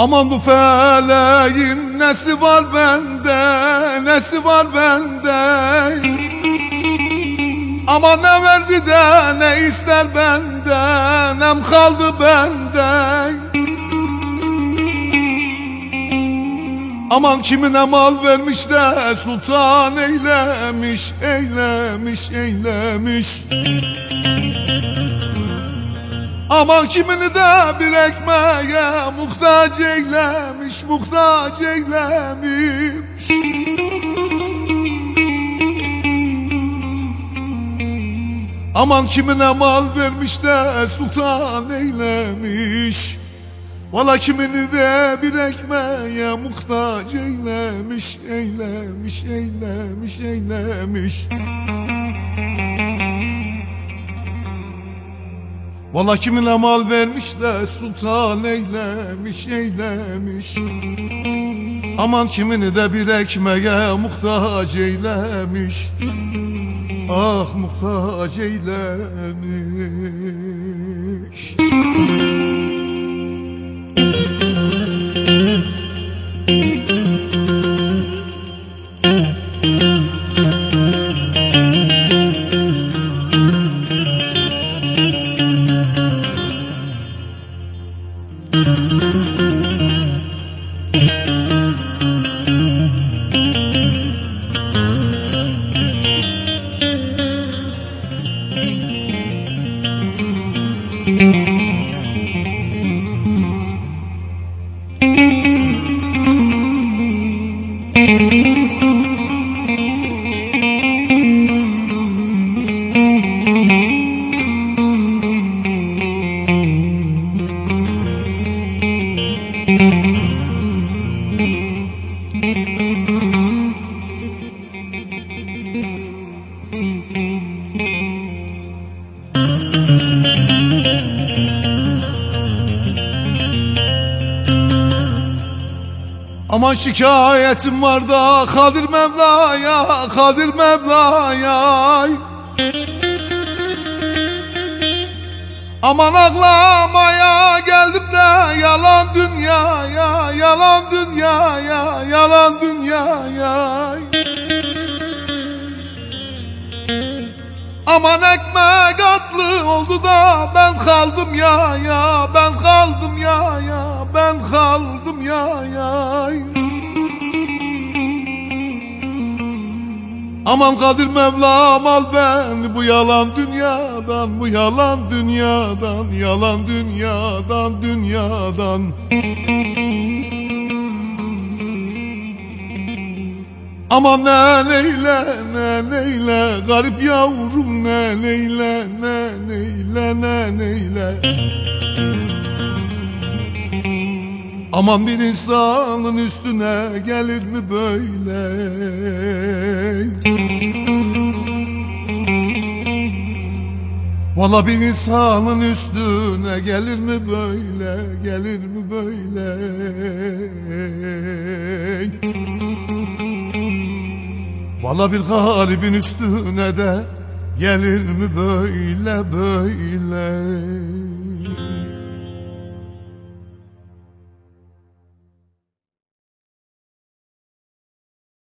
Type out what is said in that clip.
Aman bu feleğin nesi var bende, nesi var bende? Aman ne verdi de ne ister benden, nem kaldı benden Aman kimine mal vermiş de sultan eylemiş, eylemiş, eylemiş. Aman kimini de bir ekmeğe muhtaç eylemiş, muhtaç eylemiş. Aman kimine mal vermiş de sultan eylemiş. Valla kimini de bir ekmeğe muhtaç eylemiş, eylemiş, eylemiş, eylemiş Valla kimine mal vermiş de sultan eylemiş, eylemiş. Aman kimini de bir ekmeğe muhtaç eylemiş. Ah muhtaç eylemiş Mm-hmm. Aman şikayetim var da Kadir Mevla'ya, Kadir Mevla'ya. Aman ağlamaya geldim de yalan dünyaya, yalan dünyaya, yalan dünyaya. Aman ekmek atlı oldu da ben kaldım ya ya, ben Aman Kadir Mevlam al beni bu yalan dünyadan Bu yalan dünyadan Yalan dünyadan dünyadan. Aman ne neyle ne neyle Garip yavrum ne neyle ne neyle ne neyle Aman bir insanın üstüne gelir mi böyle? Valla bir insanın üstüne gelir mi böyle? Gelir mi böyle? Valla bir garibin üstüne de Gelir mi böyle böyle